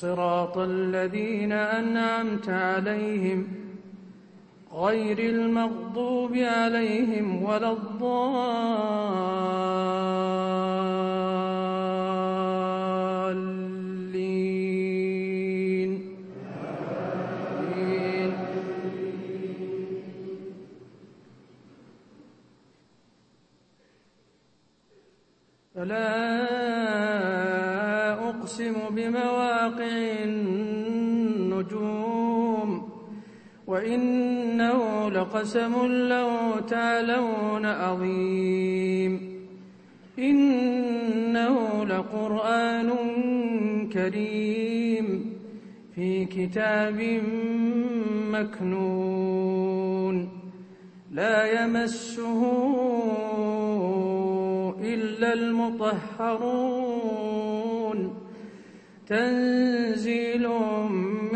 صراط الذين أنعمت عليهم غير المغضوب عليهم ولا الضالين. فلا أقسم بمواقع وإنه لقسم لو تعلون عظيم. إنه لقرآن كريم في كتاب مكنون. لا يمسه إلا المطهرون. تنزيل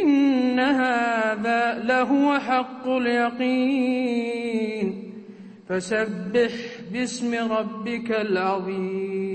إن هذا لهو حق اليقين. فسبح باسم ربك العظيم.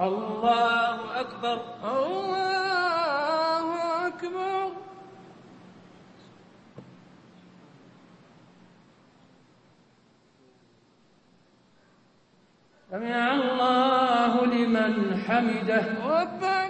الله أكبر. الله أكبر. سمع الله لمن حمده. ربنا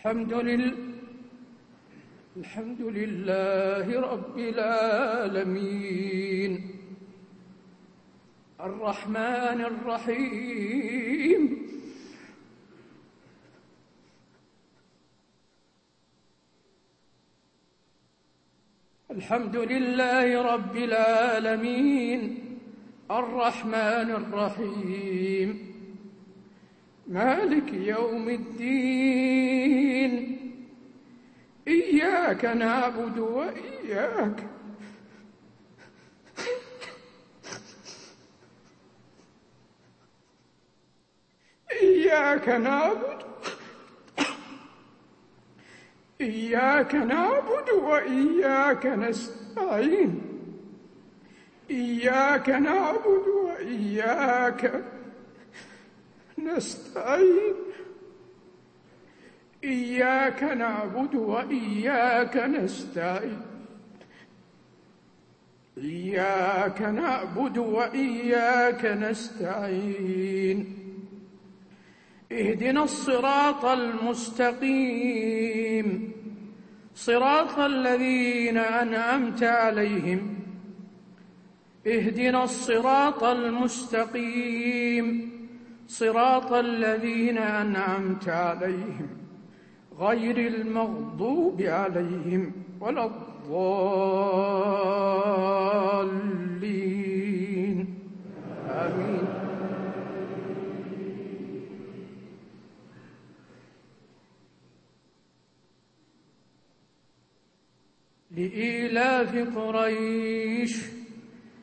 الحمد لله الحمد لله رب العالمين. الرحمن الرحيم. الحمد لله رب العالمين. الرحمن الرحيم. مالك يوم الدين. إياك نعبد وإياك. إياك نعبد. إياك نعبد وإياك نستعين. إياك نعبد وإياك نستعين. إياك نعبد وإياك نستعين. إياك نعبد وإياك نستعين. اهدنا الصراط المستقيم. صراط الذين أنعمت عليهم. اهدنا الصراط المستقيم. صراط الذين أنعمت عليهم غير المغضوب عليهم ولا الضالين. آمين. لإيلاف قريش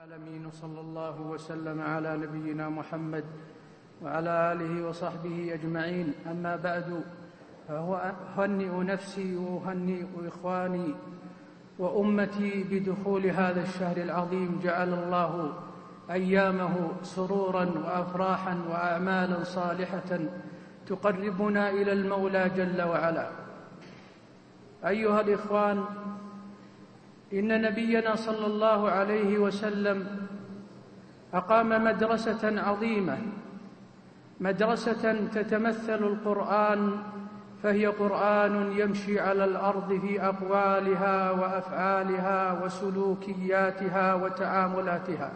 العالمين وصلى الله وسلم على نبينا محمد وعلى آله وصحبه أجمعين. أما بعد فاهنئ نفسي وأهنئ إخواني وأمتي بدخول هذا الشهر العظيم. جعل الله أيامه سرورا وأفراحا وأعمالا صالحة تقربنا إلى المولى جل وعلا. أيها الإخوان إن نبينا صلى الله عليه وسلم أقام مدرسة عظيمة مدرسة تتمثل القرآن فهي قرآن يمشي على الأرض في أقوالها وأفعالها وسلوكياتها وتعاملاتها.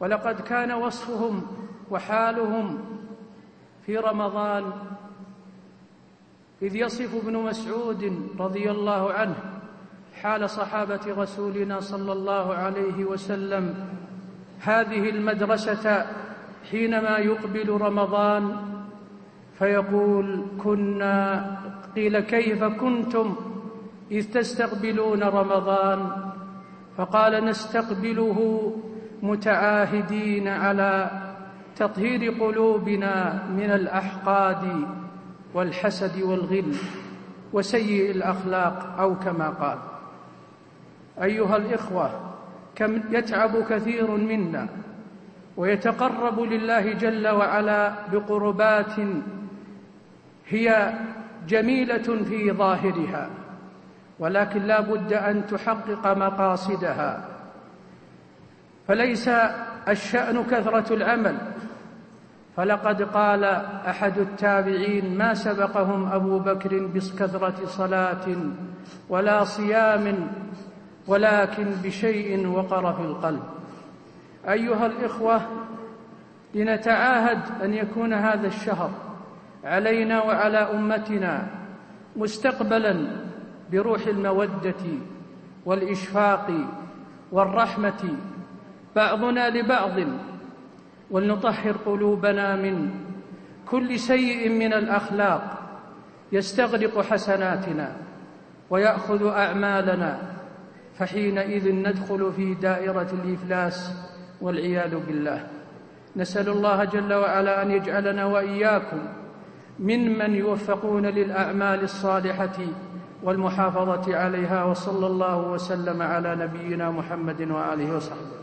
ولقد كان وصفهم وحالهم في رمضان إذ يصف ابن مسعود رضي الله عنه حال صحابة رسولنا صلى الله عليه وسلم. هذه المدرسة حينما يقبل رمضان فيقول كنا قيل كيف كنتم إذ تستقبلون رمضان؟ فقال نستقبله متعاهدين على تطهير قلوبنا من الأحقاد والحسد والغل وسيء الأخلاق أو كما قال. أيها الإخوة كم يتعب كثير منا ويتقرب لله جل وعلا بقربات هي جميلة في ظاهرها ولكن لا بد أن تحقق مقاصدها. فليس الشأن كثرة العمل. فلقد قال أحد التابعين ما سبقهم أبو بكر بكثرة صلاة ولا صيام ولكن بشيء وقر في القلب. أيها الإخوة لنتعاهد أن يكون هذا الشهر علينا وعلى أمتنا مستقبلا بروح المودة والإشفاق والرحمة بعضنا لبعض ولنطهر قلوبنا من كل سيء من الأخلاق يستغرق حسناتنا ويأخذ أعمالنا. فحينئذ ندخل في دائرة الإفلاس والعياذ بالله. نسأل الله جل وعلا أن يجعلنا وإياكم ممن يوفقون للأعمال الصالحة والمحافظة عليها وصلى الله وسلم على نبينا محمد وآله وصحبه.